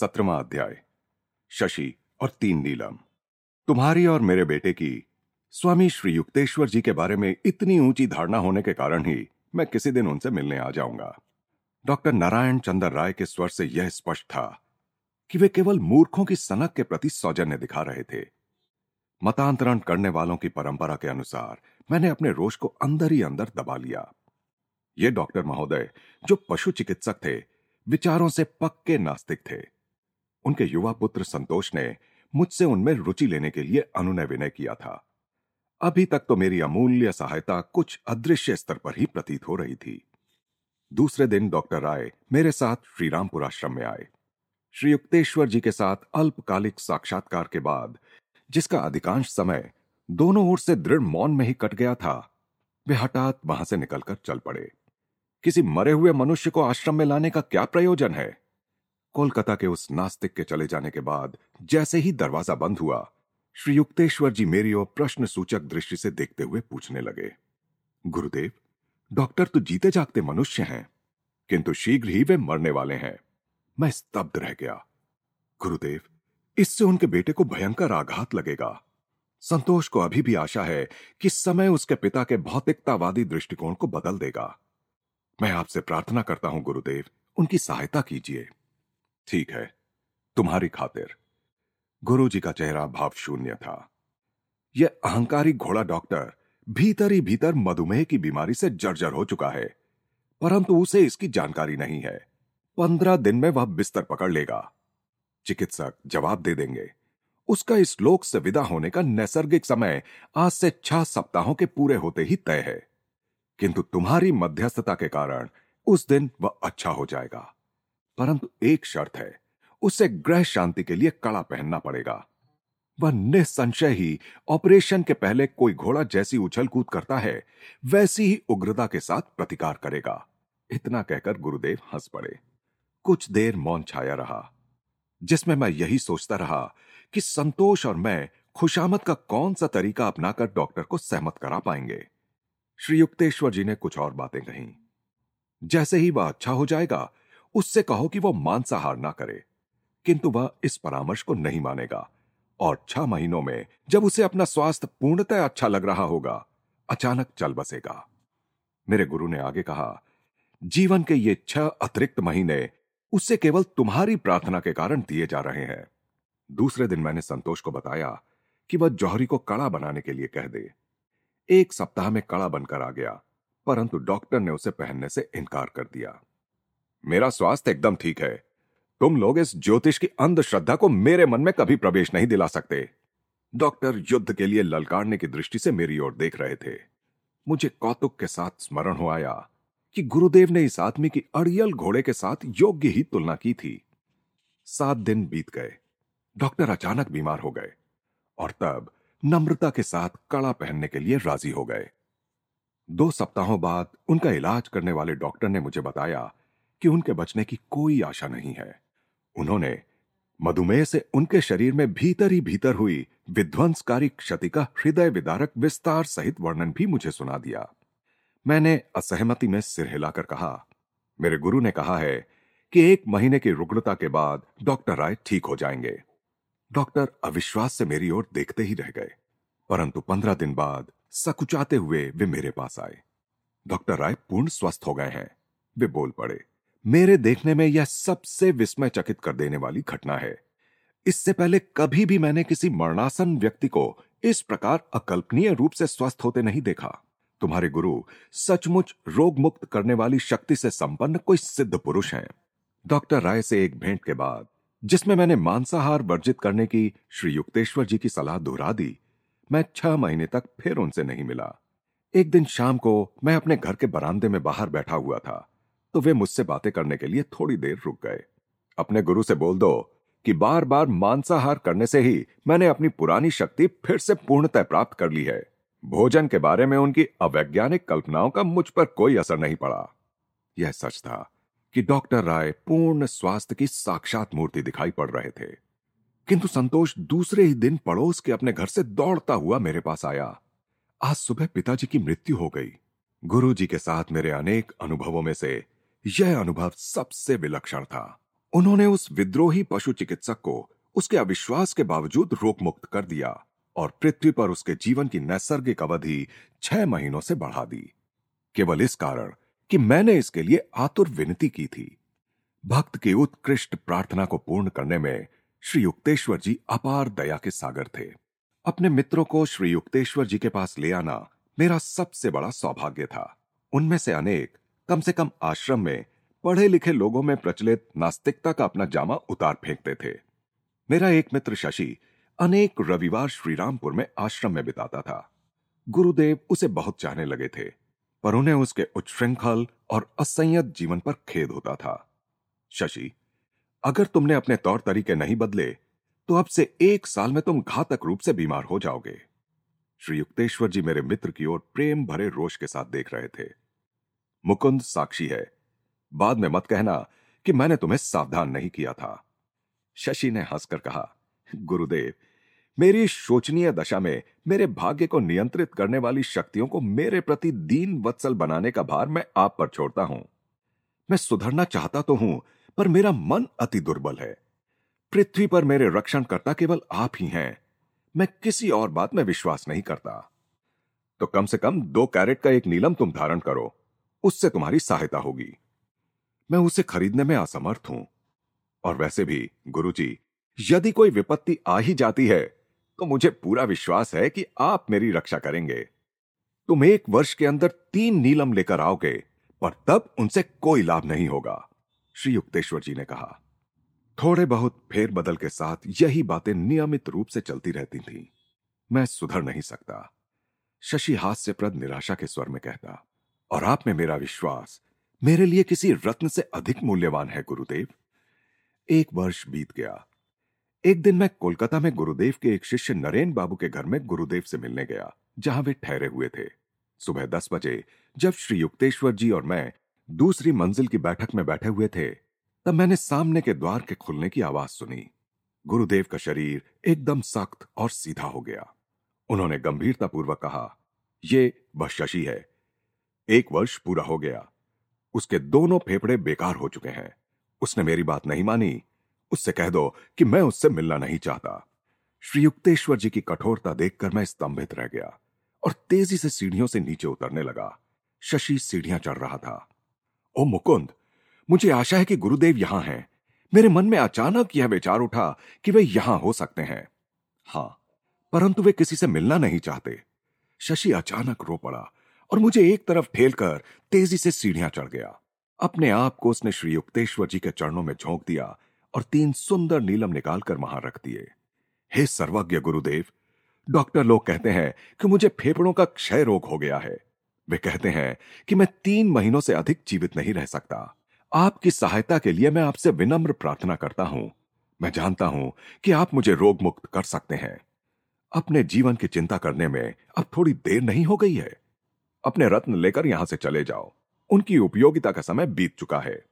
सत्रवा अध्याय, शशि और तीन नीलम। तुम्हारी और मेरे बेटे की स्वामी श्री युक्तेश्वर जी के बारे में इतनी ऊँची धारणा होने के कारण ही मैं किसी दिन उनसे मिलने आ जाऊँगा। डॉक्टर नारायण चंद्र राय के स्वर से यह स्पष्ट था कि वे केवल मूर्खों की सनक के प्रति सौजन्य दिखा रहे थे। मतांतरण करने वालों की परंपरा के अनुसार मैंने अपने रोष को अंदर ही अंदर दबा लिया। ये डॉक्टर महोदय, जो पशु चिकित्सक थे, विचारों से पक्के नास्तिक थे। उनके युवा पुत्र संतोष ने मुझसे उनमें रुचि लेने के लिए अनुनय विनय किया था। अभी तक तो मेरी अमूल्य सहायता कुछ अदृश्य स्तर पर ही प्रतीत हो रही थी। दूसरे दिन डॉक्टर राय मेरे साथ श्रीरामपुर आश्रम में आए। श्री युक्तेश्वर जी के साथ अल्पकालिक साक्षात्कार के बाद, जिसका अधिकांश समय दोनों ओर से दृढ़ मौन में ही कट गया था, वे हठात वहाँ से निकलकर चल पड़े। किसी मरे हुए मनुष्य को आश्रम में लाने का क्या प्रयोजन है? कोलकाता के उस नास्तिक के चले जाने के बाद जैसे ही दरवाज़ा बंद हुआ, श्री युक्तेश्वर जी मेरी ओर प्रश्न सूचक दृष्टि से देखते हुए पूछने लगे, गुरुदेव, डॉक्टर तो जीते जागते मनुष्य हैं, किंतु शीघ्र ही वे मरने वाले हैं। मैं स्तब्ध रह गया। गुरुदेव, इससे उनके बेटे को भयंकर आघात लगेगा। संतोष को अभी भी आशा है कि समय उसके पिता के भौतिकतावादी दृष्टिकोण को बदल देगा। मैं आपसे प्रार्थना करता हूँ, गुरुदेव, उनकी सहायता कीजिए। ठीक है, तुम्हारी खातिर। गुरु जी का चेहरा भाव शून्य था। यह अहंकारी घोड़ा डॉक्टर भीतर ही भीतर मधुमेह की बीमारी से जर्जर हो चुका है, परंतु उसे इसकी जानकारी नहीं है। पंद्रह दिन में वह बिस्तर पकड़ लेगा। चिकित्सक जवाब दे देंगे। उसका इस लोक से विदा होने का नैसर्गिक समय आज से छह सप्ताहों के पूरे होते ही तय है। किंतु तुम्हारी मध्यस्थता के कारण उस दिन वह अच्छा हो जाएगा। परंतु एक शर्त है, उसे ग्रह शांति के लिए कड़ा पहनना पड़ेगा। वह निसंशय ही ऑपरेशन के पहले कोई घोड़ा जैसी उछल कूद करता है, वैसी ही उग्रता के साथ प्रतिकार करेगा। इतना कहकर गुरुदेव हंस पड़े। कुछ देर मौन छाया रहा, जिसमें मैं यही सोचता रहा कि संतोष और मैं खुशामद का कौन सा तरीका अपनाकर डॉक्टर को सहमत करा पाएँगे। श्री युक्तेश्वर जी ने कुछ और बातें कही। जैसे ही वह अच्छा हो जाएगा उससे कहो कि वह मांसाहार ना करे। किंतु वह इस परामर्श को नहीं मानेगा। और छह महीनों में जब उसे अपना स्वास्थ्य पूर्णतः अच्छा लग रहा होगा, अचानक चल बसेगा। मेरे गुरु ने आगे कहा, जीवन के ये छह अतिरिक्त महीने उससे केवल तुम्हारी प्रार्थना के कारण दिए जा रहे हैं। दूसरे दिन मैंने संतोष को बताया कि वह जौहरी को कड़ा बनाने के लिए कह दे। एक सप्ताह में कड़ा बनकर आ गया, परंतु डॉक्टर ने उसे पहनने से इनकार कर दिया। मेरा स्वास्थ्य एकदम ठीक है। तुम लोग इस ज्योतिष की अंधश्रद्धा को मेरे मन में कभी प्रवेश नहीं दिला सकते। डॉक्टर युद्ध के लिए ललकारने की दृष्टि से मेरी ओर देख रहे थे। मुझे कौतुक के साथ स्मरण हो आया कि गुरुदेव ने इस आदमी की अड़ियल घोड़े के साथ योग्य ही तुलना की थी। सात दिन बीत गए। डॉक्टर अचानक बीमार हो गए और तब नम्रता के साथ कड़ा पहनने के लिए राज़ी हो गए। दो सप्ताहों बाद उनका इलाज करने वाले डॉक्टर ने मुझे बताया कि उनके बचने की कोई आशा नहीं है। उन्होंने मधुमेह से उनके शरीर में भीतर ही भीतर हुई विध्वंसकारी क्षति का हृदय विदारक विस्तार सहित वर्णन भी मुझे सुना दिया। मैंने असहमति में सिर हिलाकर कहा, मेरे गुरु ने कहा है कि एक महीने की रुग्णता के बाद डॉक्टर राय ठीक हो जाएँगे। डॉक्टर अविश्वास से मेरी ओर देखते ही रह गए, परंतु पंद्रह दिन बाद सकुचाते हुए वे मेरे पास आए। डॉक्टर राय पूर्ण स्वस्थ हो गए हैं, वे बोल पड़े। मेरे देखने में यह सबसे विस्मय चकित कर देने वाली घटना है। इससे पहले कभी भी मैंने किसी मरणासन व्यक्ति को इस प्रकार अकल्पनीय रूप से स्वस्थ होते नहीं देखा। तुम्हारे गुरु सचमुच रोग मुक्त करने वाली शक्ति से संपन्न कोई सिद्ध पुरुष हैं। डॉक्टर राय से एक भेंट के बाद, जिसमें मैंने मांसाहार वर्जित करने की श्री युक्तेश्वर जी की सलाह दोहरा दी, मैं छह महीने तक फिर उनसे नहीं मिला। एक दिन शाम को मैं अपने घर के बरामदे में बाहर बैठा हुआ था। तो वे मुझसे बातें करने के लिए थोड़ी देर रुक गए। अपने गुरु से बोल दो कि बार बार मांसाहार करने से ही मैंने अपनी पुरानी शक्ति फिर से पूर्णतः प्राप्त कर ली है। भोजन के बारे में उनकी अवैज्ञानिक कल्पनाओं का मुझ पर कोई असर नहीं पड़ा। यह सच था कि डॉक्टर राय पूर्ण स्वास्थ्य की साक्षात मूर्ति दिखाई पड़ रहे थे। किंतु संतोष दूसरे ही दिन पड़ोस के अपने घर से दौड़ता हुआ मेरे पास आया। आज सुबह पिताजी की मृत्यु हो गई। गुरु जी के साथ मेरे अनेक अनुभवों में से यह अनुभव सबसे विलक्षण था। उन्होंने उस विद्रोही पशु चिकित्सक को उसके अविश्वास के बावजूद रोग मुक्त कर दिया और पृथ्वी पर उसके जीवन की नैसर्गिक अवधि छह महीनों से बढ़ा दी। केवल इस कारण कि मैंने इसके लिए आतुर विनती की थी। भक्त की उत्कृष्ट प्रार्थना को पूर्ण करने में श्री युक्तेश्वर जी अपार दया के सागर थे। अपने मित्रों को श्री युक्तेश्वर जी के पास ले आना मेरा सबसे बड़ा सौभाग्य था। उनमें से अनेक कम से कम आश्रम में पढ़े लिखे लोगों में प्रचलित नास्तिकता का अपना जामा उतार फेंकते थे। मेरा एक मित्र शशि अनेक रविवार श्रीरामपुर में आश्रम में बिताता था। गुरुदेव उसे बहुत चाहने लगे थे, पर उन्हें उसके उच्छृंखल और असंयत जीवन पर खेद होता था। शशि, अगर तुमने अपने तौर तरीके नहीं बदले तो अब से एक साल में तुम घातक रूप से बीमार हो जाओगे। श्री युक्तेश्वर जी मेरे मित्र की ओर प्रेम भरे रोष के साथ देख रहे थे। मुकुंद साक्षी है। बाद में मत कहना कि मैंने तुम्हें सावधान नहीं किया था। शशि ने हंसकर कहा, गुरुदेव, मेरी शोचनीय दशा में मेरे भाग्य को नियंत्रित करने वाली शक्तियों को मेरे प्रति दीन वत्सल बनाने का भार मैं आप पर छोड़ता हूँ। मैं सुधरना चाहता तो हूँ, पर मेरा मन अति दुर्बल है। पृथ्वी पर मेरे रक्षणकर्ता केवल आप ही हैं। मैं किसी और बात में विश्वास नहीं करता। तो कम से कम दो कैरेट का एक नीलम तुम धारण करो। उससे तुम्हारी सहायता होगी। मैं उसे खरीदने में असमर्थ हूँ। और वैसे भी, गुरुजी, यदि कोई विपत्ति आ ही जाती है तो मुझे पूरा विश्वास है कि आप मेरी रक्षा करेंगे। तुम एक वर्ष के अंदर तीन नीलम लेकर आओगे, पर तब उनसे कोई लाभ नहीं होगा, श्री युक्तेश्वर जी ने कहा। थोड़े बहुत फेरबदल के साथ यही बातें नियमित रूप से चलती रहती थीं। मैं सुधर नहीं सकता। शशि हास्यप्रद निराशा के स्वर में कहता और आप में मेरा विश्वास, मेरे लिए किसी रत्न से अधिक मूल्यवान है, गुरुदेव। एक वर्ष बीत गया। एक दिन मैं कोलकाता में गुरुदेव के एक शिष्य नरेन बाबू के घर में गुरुदेव से मिलने गया, जहाँ वे ठहरे हुए थे। सुबह दस बजे, जब श्री युक्तेश्वर जी और मैं दूसरी मंजिल की बैठक में बैठे हुए थे, तब मैंने सामने के द्वार के खुलने की आवाज़ सुनी। गुरुदेव का शरीर एकदम सख्त और सीधा हो गया। उन्होंने गंभीरतापूर्वक कहा यह वह शशि है एक वर्ष पूरा हो गया। उसके दोनों फेफड़े बेकार हो चुके हैं। उसने मेरी बात नहीं मानी। उससे कह दो कि मैं उससे मिलना नहीं चाहता। श्री युक्तेश्वर जी की कठोरता देखकर मैं स्तंभित रह गया और तेज़ी से सीढ़ियों से नीचे उतरने लगा। शशि सीढ़ियाँ चढ़ रहा था। ओ मुकुंद, मुझे आशा है कि गुरुदेव यहाँ हैं। मेरे मन में अचानक यह विचार उठा कि वे यहाँ हो सकते हैं। हाँ, परंतु वे किसी से मिलना नहीं चाहते। शशि अचानक रो पड़ा। और मुझे एक तरफ़ ठेलकर तेज़ी से सीढ़ियाँ चढ़ गया। अपने आप को उसने श्री युक्तेश्वर जी के चरणों में झोंक दिया और तीन सुंदर नीलम निकालकर वहाँ रख दिए। हे सर्वज्ञ गुरुदेव, डॉक्टर लोग कहते हैं कि मुझे फेफड़ों का क्षय रोग हो गया है। वे कहते हैं कि मैं तीन महीनों से अधिक जीवित नहीं रह सकता। आपकी सहायता के लिए मैं आपसे विनम्र प्रार्थना करता हूँ। मैं जानता हूँ कि आप मुझे रोग मुक्त कर सकते हैं। अपने जीवन की चिंता करने में अब थोड़ी देर नहीं हो गई है। अपने रत्न लेकर यहाँ से चले जाओ। उनकी उपयोगिता का समय बीत चुका है।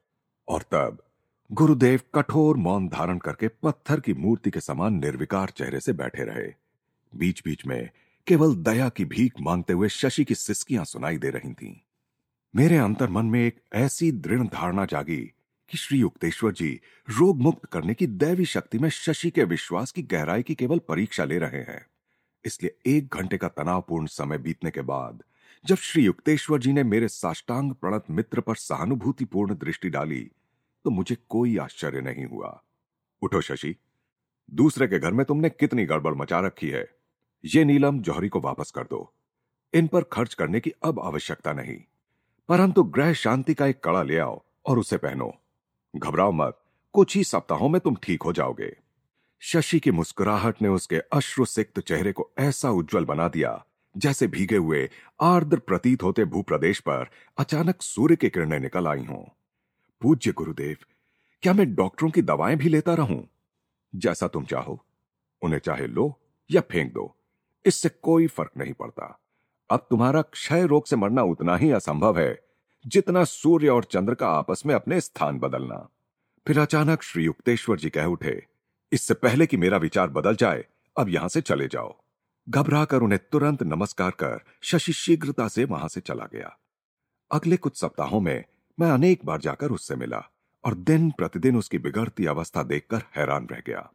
और तब गुरुदेव कठोर मौन धारण करके पत्थर की मूर्ति के समान निर्विकार चेहरे से बैठे रहे। बीच बीच में केवल दया की भीख मांगते हुए शशि की सिस्कियाँ सुनाई दे रही थीं। मेरे अंतर मन में एक ऐसी दृढ़ धारणा जागी कि श्री युक्तेश्वर जी रोग मुक्त करने की दैवी शक्ति में शशि के विश्वास की गहराई की केवल परीक्षा ले रहे हैं। इसलिए एक घंटे का तनावपूर्ण समय बीतने के बाद जब श्री युक्तेश्वर जी ने मेरे साष्टांग प्रणत मित्र पर सहानुभूतिपूर्ण दृष्टि डाली तो मुझे कोई आश्चर्य नहीं हुआ। उठो शशि, दूसरे के घर में तुमने कितनी गड़बड़ मचा रखी है। ये नीलम जौहरी को वापस कर दो। इन पर खर्च करने की अब आवश्यकता नहीं। परंतु ग्रह शांति का एक कड़ा ले आओ और उसे पहनो। घबराओ मत, कुछ ही सप्ताहों में तुम ठीक हो जाओगे। शशि की मुस्कुराहट ने उसके अश्रुसिक्त चेहरे को ऐसा उज्जवल बना दिया जैसे भीगे हुए, आर्द्र प्रतीत होते भूप्रदेश पर अचानक सूर्य की किरणें निकल आई हों। पूज्य गुरुदेव, क्या मैं डॉक्टरों की दवाएँ भी लेता रहूँ? जैसा तुम चाहो। उन्हें चाहे लो या फेंक दो, इससे कोई फ़र्क नहीं पड़ता। अब तुम्हारा क्षय रोग से मरना उतना ही असंभव है, जितना सूर्य और चंद्र का आपस में अपने स्थान बदलना। फिर अचानक श्री युक्तेश्वर जी कह उठे, इससे पहले कि मेरा विचार बदल जाए, अब यहाँ से चले जाओ। घबराकर उन्हें तुरंत नमस्कार कर शशि शीघ्रता से वहाँ से चला गया। अगले कुछ सप्ताहों में मैं अनेक बार जाकर उससे मिला और दिन प्रतिदिन उसकी बिगड़ती अवस्था देखकर हैरान रह गया।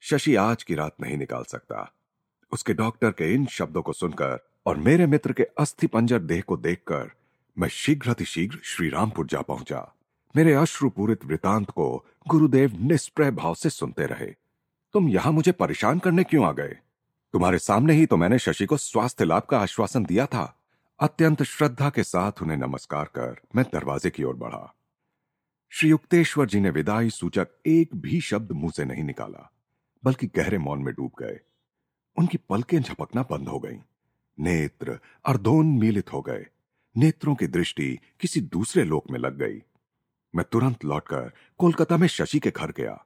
शशि आज की रात नहीं निकाल सकता। उसके डॉक्टर के इन शब्दों को सुनकर और मेरे मित्र के अस्थि पंजर देह को देखकर मैं शीघ्र शीघ्र श्रीरामपुर जा पहुँचा। मेरे अश्रुपूरित वृतांत को गुरुदेव निष्प्रय भाव से सुनते रहे। तुम यहाँ मुझे परेशान करने क्यों आ गए? तुम्हारे सामने ही तो मैंने शशि को स्वास्थ्य लाभ का आश्वासन दिया था। अत्यंत श्रद्धा के साथ उन्हें नमस्कार कर मैं दरवाजे की ओर बढ़ा। श्री युक्तेश्वर जी ने विदाई सूचक एक भी शब्द मुँह से नहीं निकाला, बल्कि गहरे मौन में डूब गए। उनकी पलकें झपकना बंद हो गईं। नेत्र अर्धोन्मीलित हो गए। नेत्रों की दृष्टि किसी दूसरे लोक में लग गई। मैं तुरंत लौटकर कोलकाता में शशि के घर गया।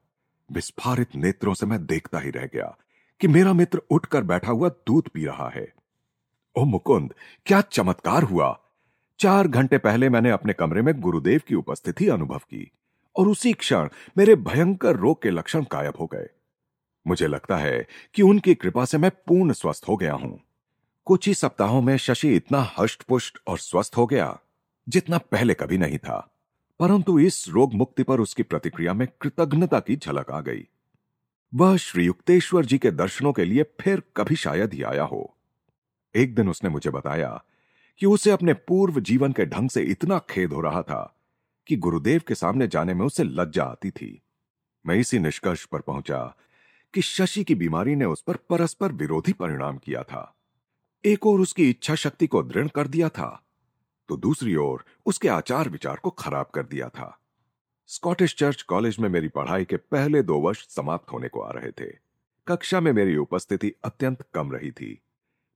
विस्फारित नेत्रों से मैं देखता ही रह गया कि मेरा मित्र उठकर बैठा हुआ दूध पी रहा है। ओ मुकुंद, क्या चमत्कार हुआ। चार घंटे पहले मैंने अपने कमरे में गुरुदेव की उपस्थिति अनुभव की, और उसी क्षण मेरे भयंकर रोग के लक्षण गायब हो गए। मुझे लगता है कि उनकी कृपा से मैं पूर्ण स्वस्थ हो गया हूँ। कुछ ही सप्ताहों में शशि इतना हष्टपुष्ट और स्वस्थ हो गया, जितना पहले कभी नहीं था, परंतु इस रोग मुक्ति पर उसकी प्रतिक्रिया में कृतज्ञता की झलक आ गई। वह श्री युक्तेश्वर जी के दर्शनों के लिए फिर कभी शायद ही आया हो। एक दिन उसने मुझे बताया कि उसे अपने पूर्व जीवन के ढंग से इतना खेद हो रहा था कि गुरुदेव के सामने जाने में उसे लज्जा आती थी। मैं इसी निष्कर्ष पर पहुँचा कि शशि की बीमारी ने उस पर परस्पर विरोधी परिणाम किया था। एक और उसकी इच्छा शक्ति को दृढ़ कर दिया था तो दूसरी ओर उसके आचार विचार को खराब कर दिया था। स्कॉटिश चर्च कॉलेज में मेरी पढ़ाई के पहले दो वर्ष समाप्त होने को आ रहे थे। कक्षा में मेरी उपस्थिति अत्यंत कम रही थी।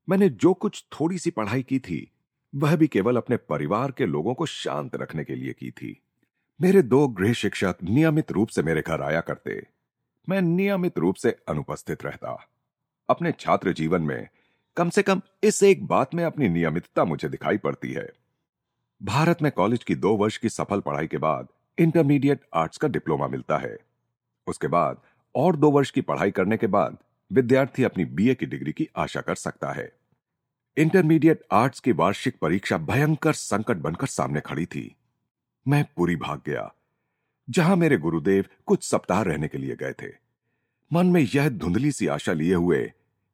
मैंने जो कुछ थोड़ी सी पढ़ाई की थी, वह भी केवल अपने परिवार के लोगों को शांत रखने के लिए की थी। मेरे दो गृह शिक्षक नियमित रूप से मेरे घर आया करते। मैं नियमित रूप से अनुपस्थित रहता। अपने छात्र जीवन में कम से कम इस एक बात में अपनी नियमितता मुझे दिखाई पड़ती है। भारत में कॉलेज की दो वर्ष की सफल पढ़ाई के बाद इंटरमीडिएट आर्ट्स का डिप्लोमा मिलता है। उसके बाद और दो वर्ष की पढ़ाई करने के बाद विद्यार्थी अपनी बीए की डिग्री की आशा कर सकता है। इंटरमीडिएट आर्ट्स की वार्षिक परीक्षा भयंकर संकट बनकर सामने खड़ी थी। मैं पूरी भाग गया, जहाँ मेरे गुरुदेव कुछ सप्ताह रहने के लिए गए थे। मन में यह धुंधली सी आशा लिए हुए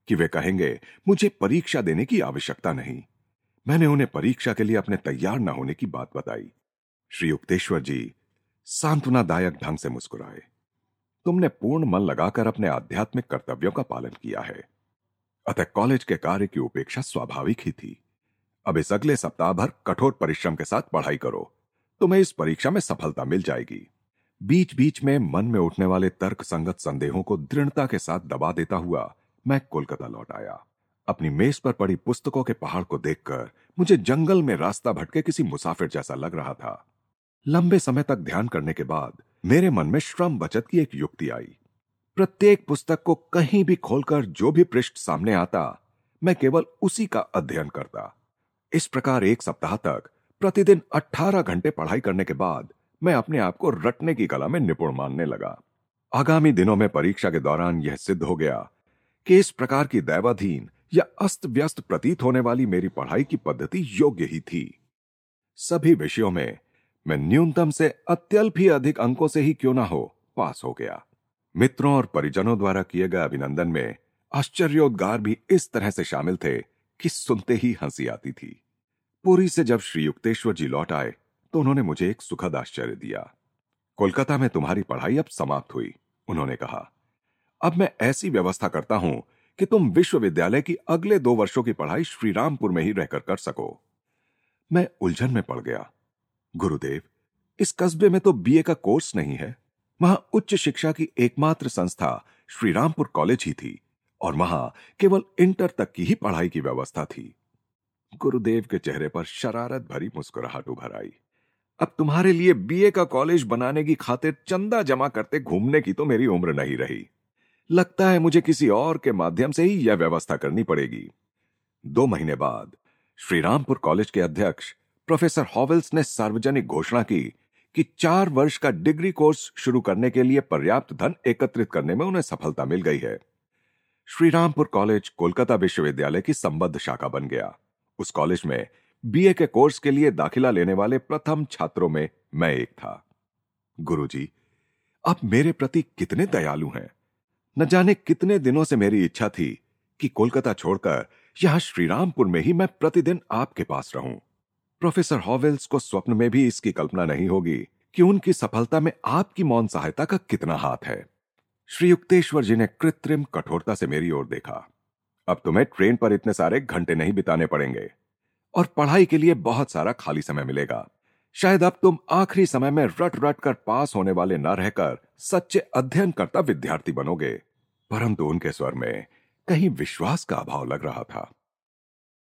कि वे कहेंगे, मुझे परीक्षा देने की आवश्यकता नहीं। मैंने उन्हें परीक्षा के लिए अपने तैयार न होने की बात बताई। श्री युक्तेश्वर जी सांत्वनादायक ढंग से मुस्कुराए। तुमने पूर्ण मन लगाकर अपने आध्यात्मिक कर्तव्यों का पालन किया है। अतः कॉलेज के कार्य की उपेक्षा स्वाभाविक ही थी। अब इस अगले सप्ताह भर कठोर परिश्रम के साथ पढ़ाई करो। तुम्हें इस परीक्षा में सफलता मिल जाएगी। बीच बीच में मन में उठने वाले तर्क संगत संदेहों को दृढ़ता के साथ दबा देता हुआ मैं कोलकाता लौट आया। अपनी मेज पर पड़ी पुस्तकों के पहाड़ को देखकर मुझे जंगल में रास्ता भटके किसी मुसाफिर जैसा लग रहा था। लंबे समय तक ध्यान करने के बाद मेरे मन में श्रम बचत की एक युक्ति आई। प्रत्येक पुस्तक को कहीं भी खोलकर जो भी पृष्ठ सामने आता, मैं केवल उसी का अध्ययन करता। इस प्रकार एक सप्ताह तक प्रतिदिन 18 घंटे पढ़ाई करने के बाद मैं अपने आप को रटने की कला में निपुण मानने लगा। आगामी दिनों में परीक्षा के दौरान यह सिद्ध हो गया कि इस प्रकार की दैवाधीन या अस्त व्यस्त प्रतीत होने वाली मेरी पढ़ाई की पद्धति योग्य ही थी। सभी विषयों में मैं न्यूनतम से अत्यल्प ही अधिक अंकों से ही क्यों ना हो, पास हो गया। मित्रों और परिजनों द्वारा किए गए अभिनंदन में आश्चर्योद्गार भी इस तरह से शामिल थे कि सुनते ही हँसी आती थी। पुरी से जब श्री युक्तेश्वर जी लौट आए तो उन्होंने मुझे एक सुखद आश्चर्य दिया। कोलकाता में तुम्हारी पढ़ाई अब समाप्त हुई, उन्होंने कहा। अब मैं ऐसी व्यवस्था करता हूँ कि तुम विश्वविद्यालय की अगले दो वर्षों की पढ़ाई श्रीरामपुर में ही रहकर कर सको। मैं उलझन में पड़ गया। गुरुदेव, इस कस्बे में तो बीए का कोर्स नहीं है। वहाँ उच्च शिक्षा की एकमात्र संस्था श्रीरामपुर कॉलेज ही थी और वहाँ केवल इंटर तक की ही पढ़ाई की व्यवस्था थी। गुरुदेव के चेहरे पर शरारत भरी मुस्कुराहट उभर आई। अब तुम्हारे लिए बीए का कॉलेज बनाने की खातिर चंदा जमा करते घूमने की तो मेरी उम्र नहीं रही। लगता है मुझे किसी और के माध्यम से ही यह व्यवस्था करनी पड़ेगी। दो महीने बाद श्रीरामपुर कॉलेज के अध्यक्ष प्रोफेसर हॉवेल्स ने सार्वजनिक घोषणा की कि चार वर्ष का डिग्री कोर्स शुरू करने के लिए पर्याप्त धन एकत्रित करने में उन्हें सफलता मिल गई है। श्रीरामपुर कॉलेज कोलकाता विश्वविद्यालय की संबद्ध शाखा बन गया। उस कॉलेज में बीए के कोर्स के लिए दाखिला लेने वाले प्रथम छात्रों में मैं एक था। गुरुजी, आप मेरे प्रति कितने दयालु हैं। न जाने कितने दिनों से मेरी इच्छा थी कि कोलकाता छोड़कर यहाँ श्रीरामपुर में ही मैं प्रतिदिन आपके पास रहूँ। प्रोफेसर हॉवेल्स को स्वप्न में भी इसकी कल्पना नहीं होगी कि उनकी सफलता में आपकी मौन सहायता का कितना हाथ है। श्री युक्तेश्वर जी ने कृत्रिम कठोरता से मेरी ओर देखा। अब तुम्हें ट्रेन पर इतने सारे घंटे नहीं बिताने पड़ेंगे और पढ़ाई के लिए बहुत सारा खाली समय मिलेगा। शायद अब तुम आखिरी समय में रट रट कर पास होने वाले न रहकर सच्चे अध्ययन करता विद्यार्थी बनोगे। परंतु उनके स्वर में कहीं विश्वास का अभाव लग रहा था।